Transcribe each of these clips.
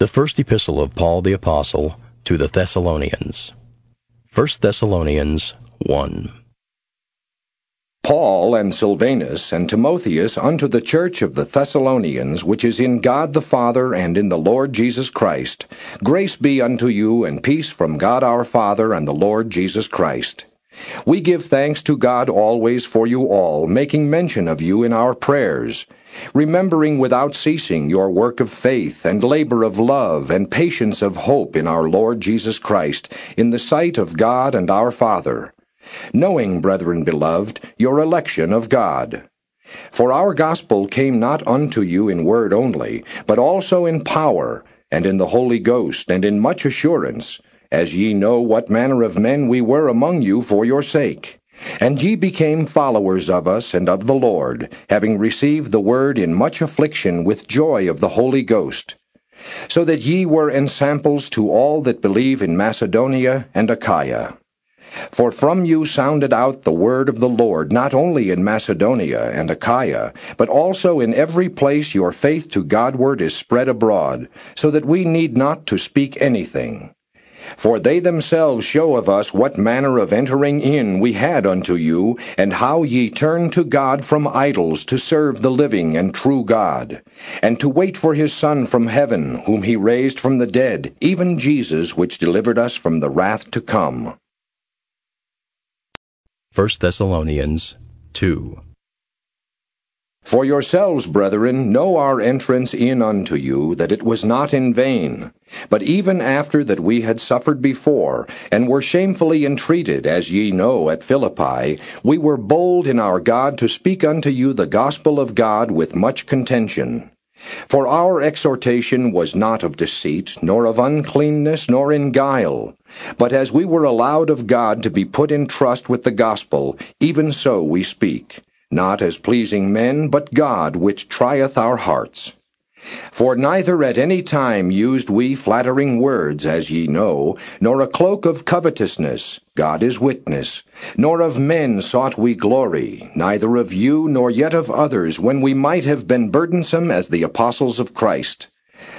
The first epistle of Paul the Apostle to the Thessalonians. 1 Thessalonians 1. Paul and Silvanus and Timotheus unto the church of the Thessalonians, which is in God the Father and in the Lord Jesus Christ, grace be unto you and peace from God our Father and the Lord Jesus Christ. We give thanks to God always for you all, making mention of you in our prayers, remembering without ceasing your work of faith and labor of love and patience of hope in our Lord Jesus Christ, in the sight of God and our Father, knowing, brethren beloved, your election of God. For our gospel came not unto you in word only, but also in power, and in the Holy Ghost, and in much assurance, as ye know what manner of men we were among you for your sake. And ye became followers of us and of the Lord, having received the word in much affliction with joy of the Holy Ghost, so that ye were ensamples to all that believe in Macedonia and Achaia. For from you sounded out the word of the Lord, not only in Macedonia and Achaia, but also in every place your faith to Godward is spread abroad, so that we need not to speak anything. For they themselves show of us what manner of entering in we had unto you, and how ye turned to God from idols to serve the living and true God, and to wait for his Son from heaven, whom he raised from the dead, even Jesus, which delivered us from the wrath to come. 1 Thessalonians 2. For yourselves, brethren, know our entrance in unto you, that it was not in vain. But even after that we had suffered before, and were shamefully entreated, as ye know, at Philippi, we were bold in our God to speak unto you the gospel of God with much contention. For our exhortation was not of deceit, nor of uncleanness, nor in guile. But as we were allowed of God to be put in trust with the gospel, even so we speak not as pleasing men, but God which trieth our hearts. For neither at any time used we flattering words, as ye know, nor a cloak of covetousness, God is witness, nor of men sought we glory, neither of you nor yet of others, when we might have been burdensome as the apostles of Christ.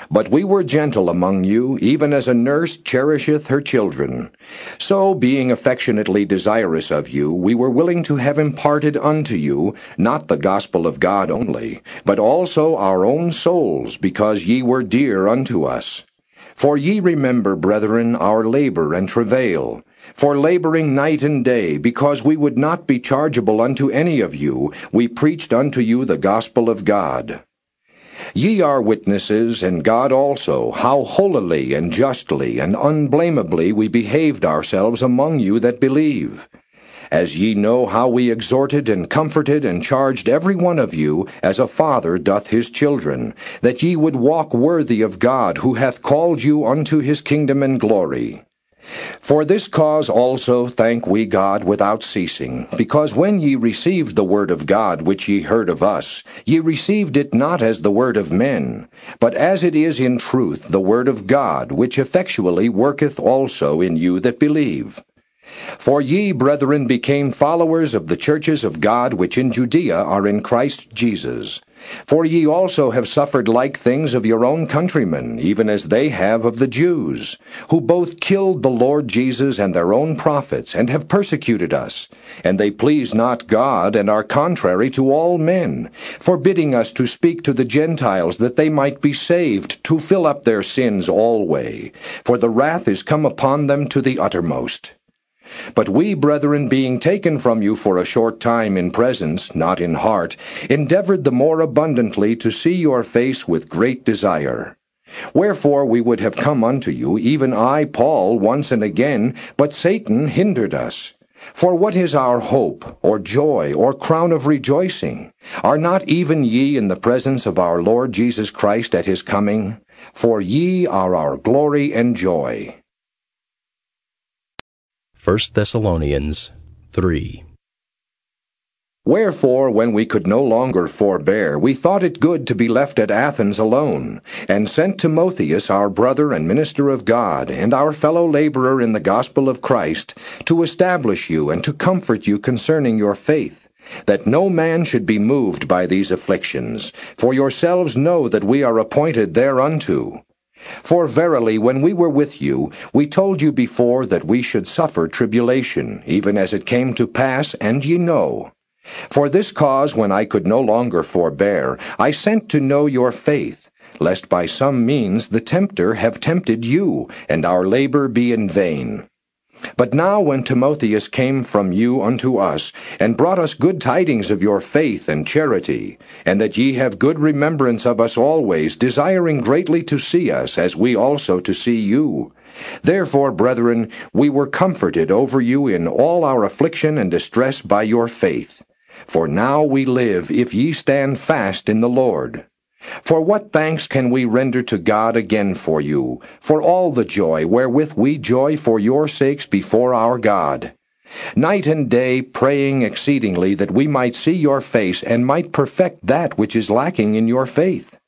But we were gentle among you, even as a nurse cherisheth her children. So, being affectionately desirous of you, we were willing to have imparted unto you, not the gospel of God only, but also our own souls, because ye were dear unto us. For ye remember, brethren, our labor and travail, for laboring night and day, because we would not be chargeable unto any of you, we preached unto you the gospel of God. Ye are witnesses, and God also, how holily and justly and unblameably we behaved ourselves among you that believe. As ye know how we exhorted and comforted and charged every one of you, as a father doth his children, that ye would walk worthy of God, who hath called you unto his kingdom and glory. For this cause also thank we God without ceasing, because when ye received the word of God which ye heard of us, ye received it not as the word of men, but as it is in truth the word of God, which effectually worketh also in you that believe. For ye, brethren, became followers of the churches of God which in Judea are in Christ Jesus. For ye also have suffered like things of your own countrymen, even as they have of the Jews, who both killed the Lord Jesus and their own prophets, and have persecuted us. And they please not God, and are contrary to all men, forbidding us to speak to the Gentiles that they might be saved, to fill up their sins alway. For the wrath is come upon them to the uttermost. But we, brethren, being taken from you for a short time in presence, not in heart, endeavored the more abundantly to see your face with great desire. Wherefore we would have come unto you, even I, Paul, once and again, but Satan hindered us. For what is our hope, or joy, or crown of rejoicing? Are not even ye in the presence of our Lord Jesus Christ at his coming? For ye are our glory and joy. 1 Thessalonians 3. Wherefore, when we could no longer forbear, we thought it good to be left at Athens alone, and sent Timotheus, our brother and minister of God, and our fellow laborer in the gospel of Christ, to establish you and to comfort you concerning your faith, that no man should be moved by these afflictions, for yourselves know that we are appointed thereunto. For verily, when we were with you, we told you before that we should suffer tribulation, even as it came to pass, and ye know. For this cause, when I could no longer forbear, I sent to know your faith, lest by some means the tempter have tempted you, and our labor be in vain. But now when Timotheus came from you unto us, and brought us good tidings of your faith and charity, and that ye have good remembrance of us always, desiring greatly to see us, as we also to see you, Therefore, brethren, we were comforted over you in all our affliction and distress by your faith. For now we live, if ye stand fast in the Lord. For what thanks can we render to God again for you, for all the joy wherewith we joy for your sakes before our God? Night and day praying exceedingly that we might see your face and might perfect that which is lacking in your faith.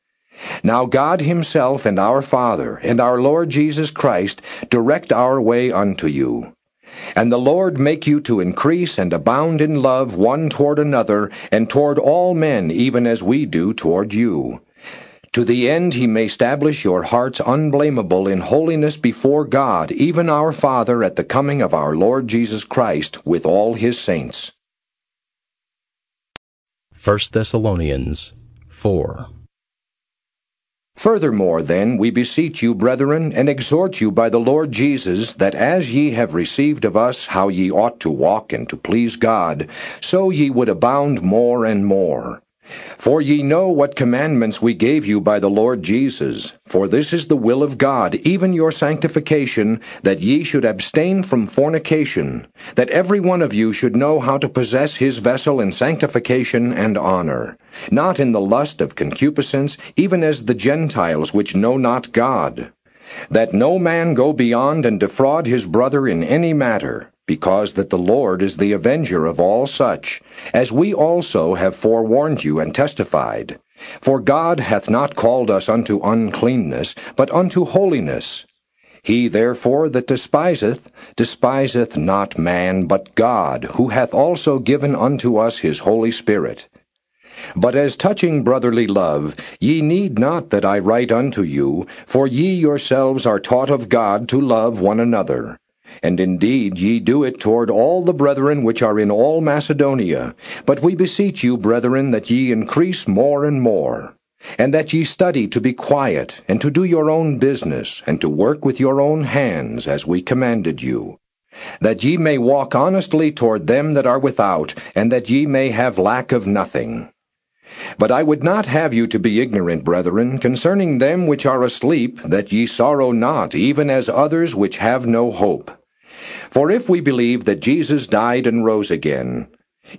Now God himself and our Father and our Lord Jesus Christ direct our way unto you. And the Lord make you to increase and abound in love one toward another, and toward all men, even as we do toward you. To the end he may establish your hearts unblameable in holiness before God, even our Father, at the coming of our Lord Jesus Christ, with all his saints. 1 Thessalonians 4. Furthermore, then, we beseech you, brethren, and exhort you by the Lord Jesus, that as ye have received of us how ye ought to walk and to please God, so ye would abound more and more. For ye know what commandments we gave you by the Lord Jesus. For this is the will of God, even your sanctification, that ye should abstain from fornication, that every one of you should know how to possess his vessel in sanctification and honor, not in the lust of concupiscence, even as the Gentiles which know not God. That no man go beyond and defraud his brother in any matter because that the Lord is the avenger of all such, as we also have forewarned you and testified. For God hath not called us unto uncleanness, but unto holiness. He therefore that despiseth, despiseth not man, but God, who hath also given unto us his Holy Spirit. But as touching brotherly love, ye need not that I write unto you, for ye yourselves are taught of God to love one another. And indeed ye do it toward all the brethren which are in all Macedonia. But we beseech you, brethren, that ye increase more and more, and that ye study to be quiet, and to do your own business, and to work with your own hands, as we commanded you. That ye may walk honestly toward them that are without, and that ye may have lack of nothing. But I would not have you to be ignorant, brethren, concerning them which are asleep, that ye sorrow not, even as others which have no hope. For if we believe that Jesus died and rose again,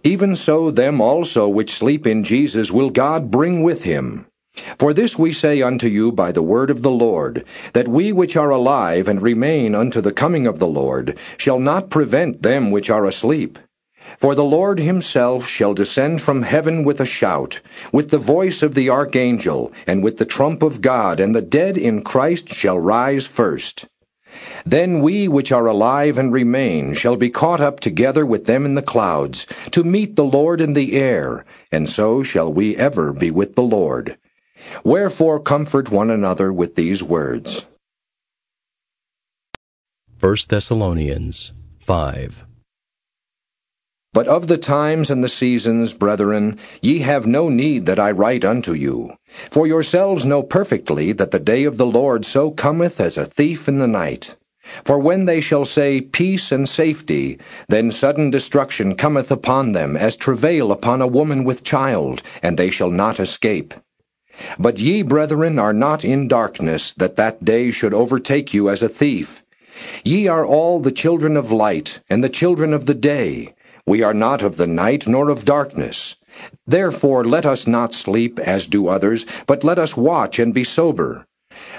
even so them also which sleep in Jesus will God bring with him. For this we say unto you by the word of the Lord, that we which are alive and remain unto the coming of the Lord shall not prevent them which are asleep. For the Lord himself shall descend from heaven with a shout, with the voice of the archangel, and with the trump of God, and the dead in Christ shall rise first. Then we which are alive and remain shall be caught up together with them in the clouds, to meet the Lord in the air, and so shall we ever be with the Lord. Wherefore comfort one another with these words. 1 Thessalonians 5. But of the times and the seasons, brethren, ye have no need that I write unto you. For yourselves know perfectly that the day of the Lord so cometh as a thief in the night. For when they shall say, Peace and safety, then sudden destruction cometh upon them, as travail upon a woman with child, and they shall not escape. But ye, brethren, are not in darkness, that that day should overtake you as a thief. Ye are all the children of light, and the children of the day. We are not of the night nor of darkness. Therefore let us not sleep as do others, but let us watch and be sober.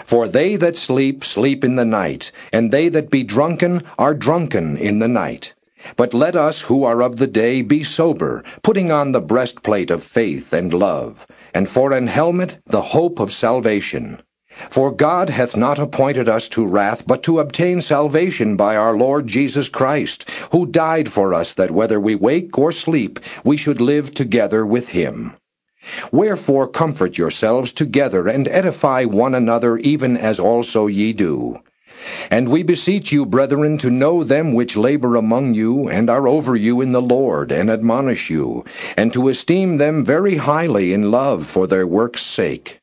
For they that sleep, sleep in the night, and they that be drunken are drunken in the night. But let us who are of the day be sober, putting on the breastplate of faith and love, and for an helmet the hope of salvation. For God hath not appointed us to wrath, but to obtain salvation by our Lord Jesus Christ, who died for us, that whether we wake or sleep, we should live together with him. Wherefore comfort yourselves together, and edify one another, even as also ye do. And we beseech you, brethren, to know them which labor among you, and are over you in the Lord, and admonish you, and to esteem them very highly in love for their work's sake.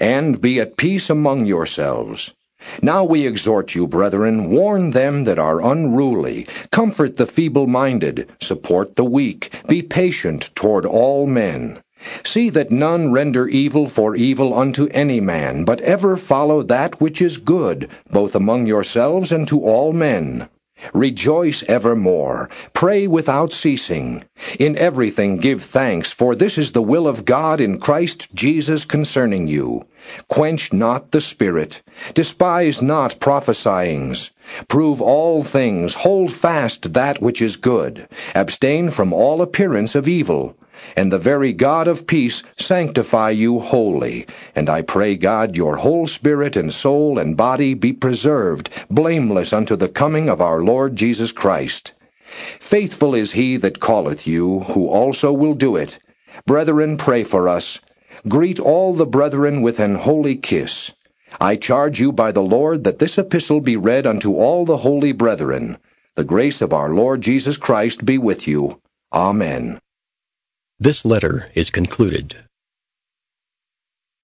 And be at peace among yourselves. Now we exhort you, brethren, warn them that are unruly, comfort the feeble minded, support the weak, be patient toward all men. See that none render evil for evil unto any man, but ever follow that which is good, both among yourselves and to all men. Rejoice evermore. Pray without ceasing. In everything give thanks, for this is the will of God in Christ Jesus concerning you. Quench not the Spirit. Despise not prophesyings. Prove all things. Hold fast that which is good. Abstain from all appearance of evil and the very God of peace sanctify you wholly. And I pray God your whole spirit and soul and body be preserved, blameless unto the coming of our Lord Jesus Christ. Faithful is he that calleth you, who also will do it. Brethren, pray for us. Greet all the brethren with an holy kiss. I charge you by the Lord that this epistle be read unto all the holy brethren. The grace of our Lord Jesus Christ be with you. Amen. This letter is concluded.